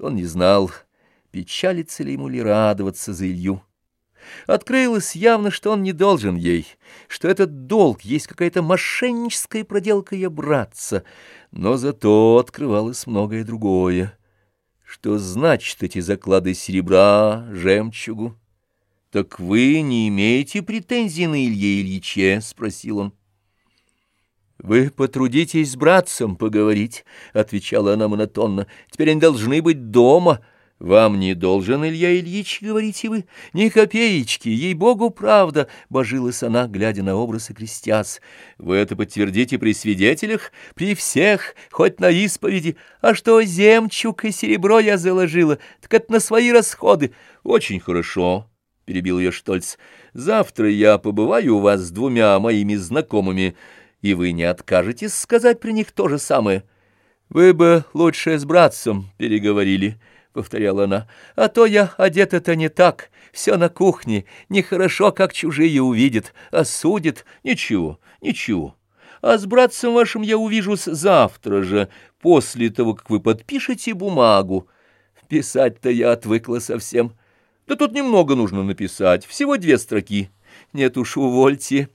Он не знал, печалится ли ему ли радоваться за Илью. Открылось явно, что он не должен ей, что этот долг есть какая-то мошенническая проделка ее братца, но зато открывалось многое другое. Что значит эти заклады серебра, жемчугу? — Так вы не имеете претензий на Илье Ильиче? — спросил он. — Вы потрудитесь с братцем поговорить, — отвечала она монотонно. — Теперь они должны быть дома. — вам не должен, Илья Ильич, говорите вы, ни копеечки, ей-богу, правда, — божилась она, глядя на образ и. Вы это подтвердите при свидетелях, при всех, хоть на исповеди. А что земчук и серебро я заложила, так это на свои расходы. Очень хорошо, — перебил ее Штольц. Завтра я побываю у вас с двумя моими знакомыми, и вы не откажетесь сказать при них то же самое. Вы бы лучше с братцем переговорили, —— повторяла она, — «а то я одета-то не так, все на кухне, нехорошо, как чужие увидят, осудят, ничего, ничего. А с братцем вашим я увижусь завтра же, после того, как вы подпишете бумагу. Писать-то я отвыкла совсем. Да тут немного нужно написать, всего две строки. Нет уж, увольте».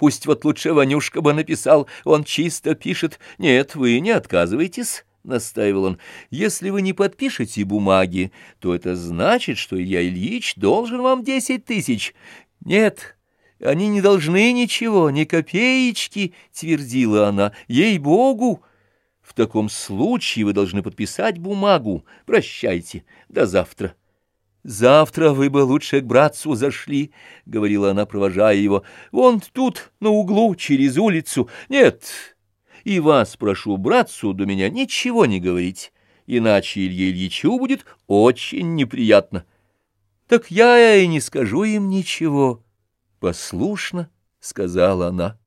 Пусть вот лучше Ванюшка бы написал, он чисто пишет. Нет, вы не отказывайтесь». — настаивал он, — если вы не подпишете бумаги, то это значит, что Илья Ильич должен вам десять тысяч. Нет, они не должны ничего, ни копеечки, — твердила она, — ей-богу. В таком случае вы должны подписать бумагу. Прощайте, до завтра. «Завтра вы бы лучше к братцу зашли», — говорила она, провожая его. «Вон тут, на углу, через улицу. Нет, и вас прошу, братцу, до меня ничего не говорить, иначе Илье Ильичу будет очень неприятно. Так я и не скажу им ничего. Послушно, — сказала она.